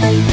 Bye.